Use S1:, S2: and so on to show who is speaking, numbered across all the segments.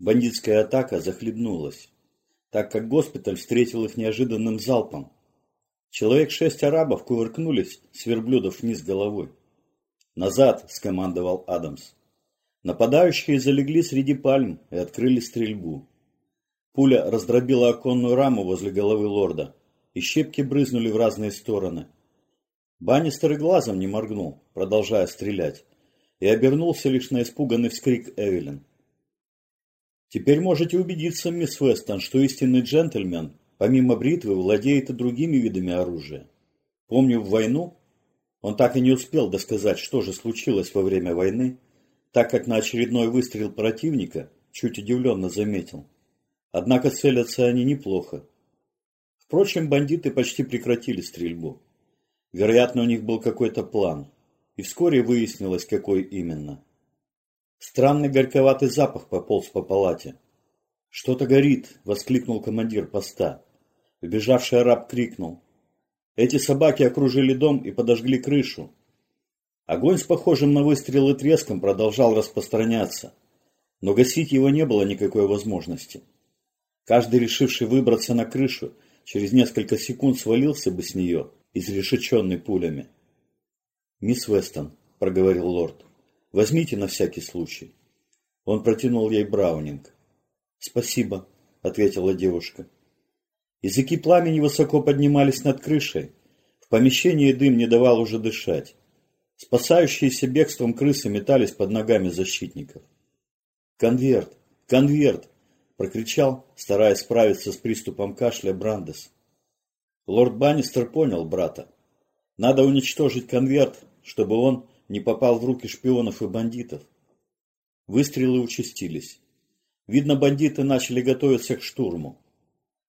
S1: Бандитская атака захлебнулась, так как госпиталь встретил их неожиданным залпом. Человек шесть арабов кувыркнулись с верблюдов вниз головой. «Назад!» – скомандовал Адамс. Нападающие залегли среди пальм и открыли стрельбу. Пуля раздробила оконную раму возле головы лорда, и щепки брызнули в разные стороны. Баннистер и глазом не моргнул, продолжая стрелять, и обернулся лишь на испуганный вскрик Эвелин. Теперь можете убедиться, мисс Вестон, что истинный джентльмен, помимо бритвы, владеет и другими видами оружия. Помню, в войну он так и не успел досказать, что же случилось во время войны, так как на очередной выстрел противника чуть удивленно заметил. Однако целятся они неплохо. Впрочем, бандиты почти прекратили стрельбу. Вероятно, у них был какой-то план, и вскоре выяснилось, какой именно. Странный горьковатый запах пополз по палате. «Что-то горит!» – воскликнул командир поста. Вбежавший араб крикнул. Эти собаки окружили дом и подожгли крышу. Огонь с похожим на выстрелы треском продолжал распространяться, но гасить его не было никакой возможности. Каждый, решивший выбраться на крышу, через несколько секунд свалился бы с нее, изрешеченный пулями. «Мисс Вестон», — проговорил лорд, Возьмите на всякий случай. Он протянул ей браунинг. Спасибо, ответила девушка. Языки пламени высоко поднимались над крышей. В помещении дым не давал уже дышать. Спасающиеся бегством крысы метались под ногами защитников. «Конверт! Конверт!» – прокричал, стараясь справиться с приступом кашля Брандес. Лорд Баннистер понял брата. Надо уничтожить конверт, чтобы он не попал в руки шпионов и бандитов. Выстрелы участились. Видно, бандиты начали готовиться к штурму.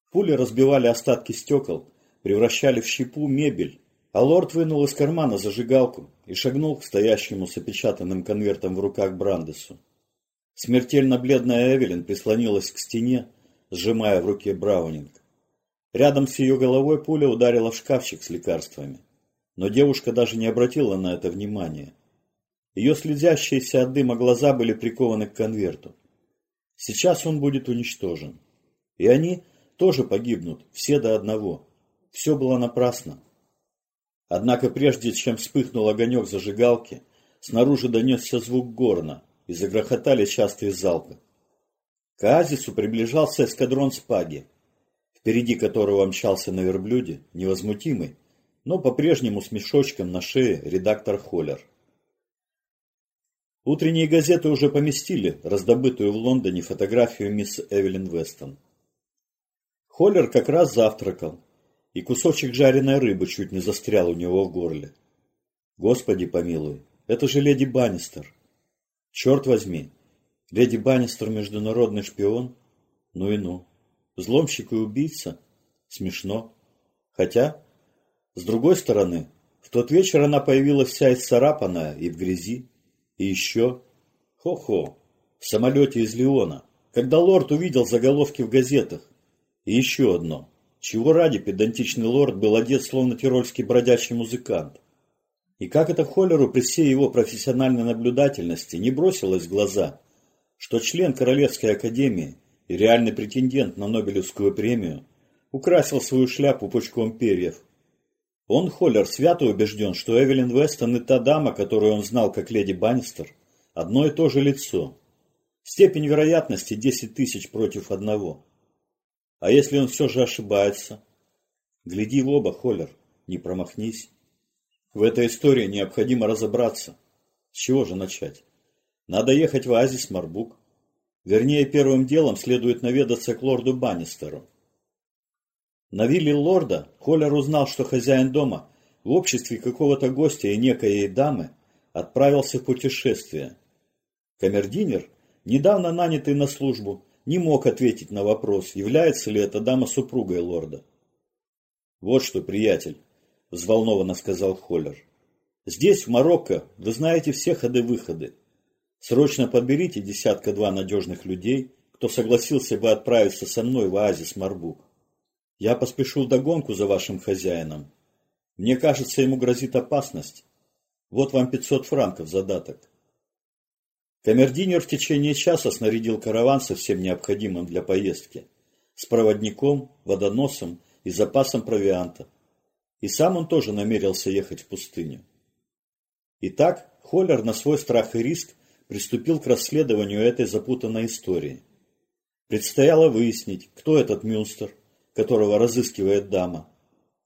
S1: Пули разбивали остатки стекол, превращали в щепу мебель, а лорд вынул из кармана зажигалку и шагнул к стоящему с опечатанным конвертом в руках Брандесу. Смертельно бледная Эвелин прислонилась к стене, сжимая в руке браунинг. Рядом с ее головой пуля ударила в шкафчик с лекарствами но девушка даже не обратила на это внимания. Ее слезящиеся от дыма глаза были прикованы к конверту. Сейчас он будет уничтожен. И они тоже погибнут, все до одного. Все было напрасно. Однако прежде чем вспыхнул огонек зажигалки, снаружи донесся звук горна и загрохотали частые залпы. К оазису приближался эскадрон Спаги, впереди которого мчался на верблюде, невозмутимый, но по-прежнему с мешочком на шее редактор Холлер. Утренние газеты уже поместили раздобытую в Лондоне фотографию мисс Эвелин Вестон. Холлер как раз завтракал, и кусочек жареной рыбы чуть не застрял у него в горле. Господи помилуй, это же леди Баннистер. Черт возьми, леди Баннистер международный шпион? Ну и ну. Взломщик и убийца? Смешно. Хотя, с другой стороны, в тот вечер она появилась вся исцарапанная и в грязи. И еще... Хо-хо, в самолете из Леона, когда лорд увидел заголовки в газетах. И еще одно. Чего ради педантичный лорд был одет, словно тирольский бродячий музыкант. И как это Холлеру при всей его профессиональной наблюдательности не бросилось в глаза, что член Королевской академии и реальный претендент на Нобелевскую премию украсил свою шляпу пучком перьев он, Холлер, свято убежден, что Эвелин Вестон и та дама, которую он знал как леди Баннистер, одно и то же лицо. Степень вероятности 10 тысяч против одного. А если он все же ошибается? Гляди в оба, Холлер, не промахнись. В этой истории необходимо разобраться. С чего же начать? Надо ехать в оазис Марбук. Вернее, первым делом следует наведаться к лорду Баннистеру. На вилле лорда Холлер узнал, что хозяин дома в обществе какого-то гостя и некоей дамы отправился в путешествие. Камердинер, недавно нанятый на службу, не мог ответить на вопрос, является ли эта дама супругой лорда. «Вот что, приятель», – взволнованно сказал Холлер. «Здесь, в Марокко, вы знаете все ходы-выходы. Срочно подберите десятка-два надежных людей, кто согласился бы отправиться со мной в оазис Марбук. Я поспешу догонку за вашим хозяином. Мне кажется, ему грозит опасность. Вот вам пятьсот франков задаток. Камердинер в течение часа снарядил караван со всем необходимым для поездки, с проводником, водоносом и запасом провианта. И сам он тоже намерился ехать в пустыню. Итак, Холлер на свой страх и риск приступил к расследованию этой запутанной истории. Предстояло выяснить, кто этот Мюнстер, которого разыскивает дама.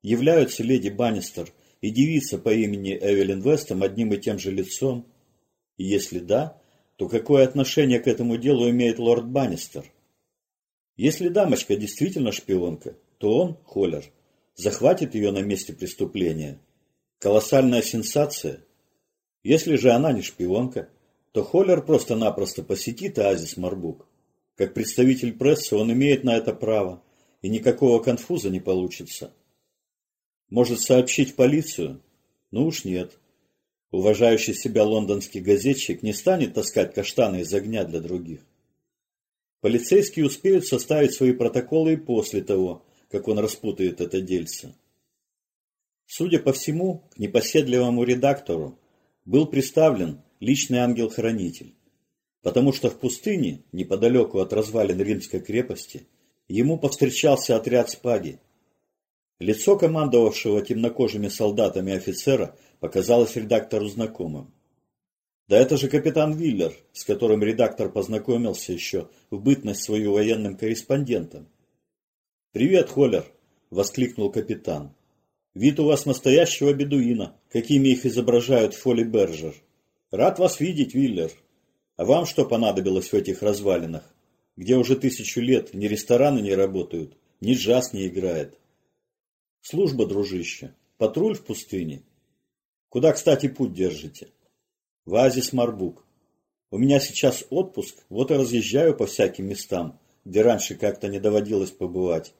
S1: Являются леди Баннистер и девица по имени Эвелин Вестом одним и тем же лицом? И если да, то какое отношение к этому делу имеет лорд Баннистер? Если дамочка действительно шпионка, то он, Холлер, захватит ее на месте преступления. Колоссальная сенсация. Если же она не шпионка, то Холлер просто-напросто посетит оазис Марбук. Как представитель прессы он имеет на это право, и никакого конфуза не получится. Может сообщить в полицию? Ну уж нет. Уважающий себя лондонский газетчик не станет таскать каштаны из огня для других. Полицейские успеют составить свои протоколы и после того, как он распутает это дельце. Судя по всему, к непоседливому редактору был представлен личный ангел-хранитель, потому что в пустыне, неподалеку от развалин римской крепости, ему повстречался отряд спаги. Лицо командовавшего темнокожими солдатами офицера показалось редактору знакомым. Да это же капитан Виллер, с которым редактор познакомился еще в бытность свою военным корреспондентом. «Привет, Холлер!» – воскликнул капитан. «Вид у вас настоящего бедуина, какими их изображают Фоли Бержер. Рад вас видеть, Виллер. А вам что понадобилось в этих развалинах, где уже тысячу лет ни рестораны не работают, ни джаз не играет? Служба, дружище, патруль в пустыне. Куда, кстати, путь держите?» в оазис Марбук. У меня сейчас отпуск, вот и разъезжаю по всяким местам, где раньше как-то не доводилось побывать.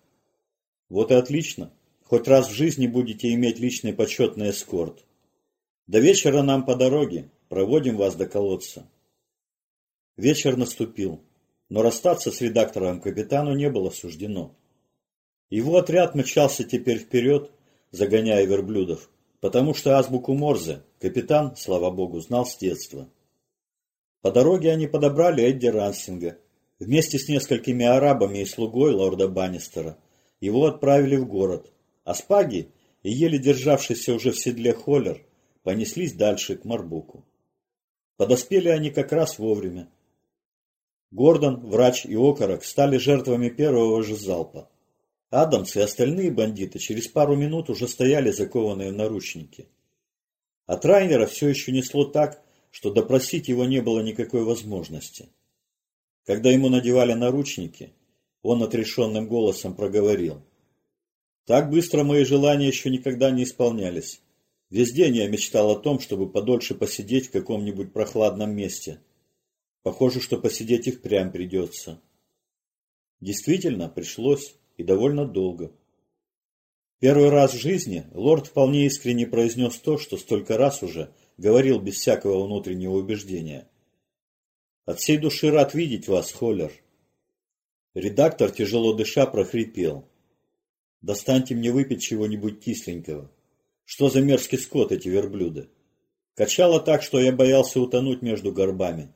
S1: Вот и отлично. Хоть раз в жизни будете иметь личный почетный эскорт. До вечера нам по дороге. Проводим вас до колодца. Вечер наступил, но расстаться с редактором капитану не было суждено. Его отряд мчался теперь вперед, загоняя верблюдов, потому что азбуку Морзе капитан, слава богу, знал с детства. По дороге они подобрали Эдди Рансинга. Вместе с несколькими арабами и слугой лорда Баннистера его отправили в город, а Спаги и еле державшийся уже в седле Холлер понеслись дальше, к Марбуку. Подоспели они как раз вовремя. Гордон, врач и окорок стали жертвами первого же залпа. Адамс и остальные бандиты через пару минут уже стояли закованные в наручники. От Райнера все еще несло так, что допросить его не было никакой возможности. Когда ему надевали наручники, он отрешенным голосом проговорил. «Так быстро мои желания еще никогда не исполнялись. Весь день я мечтал о том, чтобы подольше посидеть в каком-нибудь прохладном месте. Похоже, что посидеть и впрямь придется». Действительно, пришлось и довольно долго. Первый раз в жизни лорд вполне искренне произнес то, что столько раз уже говорил без всякого внутреннего убеждения. «От всей души рад видеть вас, Холлер». Редактор, тяжело дыша, прохрипел. «Достаньте мне выпить чего-нибудь кисленького. Что за мерзкий скот эти верблюды?» Качало так, что я боялся утонуть между горбами.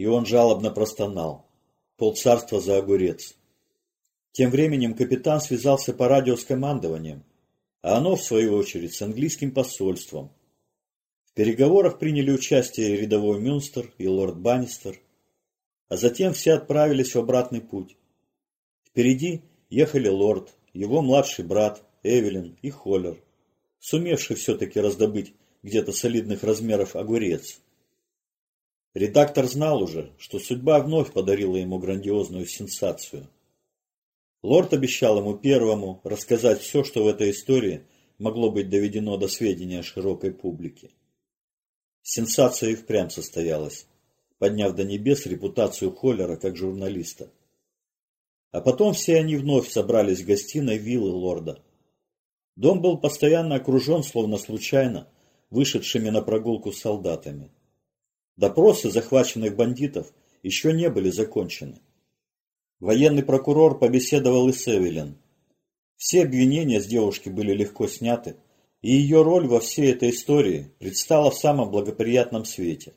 S1: И он жалобно простонал. Полцарства за огурец. Тем временем капитан связался по радио с командованием, а оно, в свою очередь, с английским посольством. В переговорах приняли участие рядовой Мюнстер и лорд Баннистер, а затем все отправились в обратный путь. Впереди ехали лорд, его младший брат, Эвелин и Холлер, сумевший все-таки раздобыть где-то солидных размеров огурец. Редактор знал уже, что судьба вновь подарила ему грандиозную сенсацию – Лорд обещал ему первому рассказать все, что в этой истории могло быть доведено до сведения широкой публики. Сенсация и впрямь состоялась, подняв до небес репутацию Холлера как журналиста. А потом все они вновь собрались в гостиной виллы лорда. Дом был постоянно окружен, словно случайно, вышедшими на прогулку солдатами. Допросы захваченных бандитов еще не были закончены. Военный прокурор побеседовал и с Эвелин. Все обвинения с девушки были легко сняты, и ее роль во всей этой истории предстала в самом благоприятном свете.